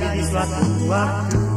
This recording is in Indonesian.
terjadi di suatu waktu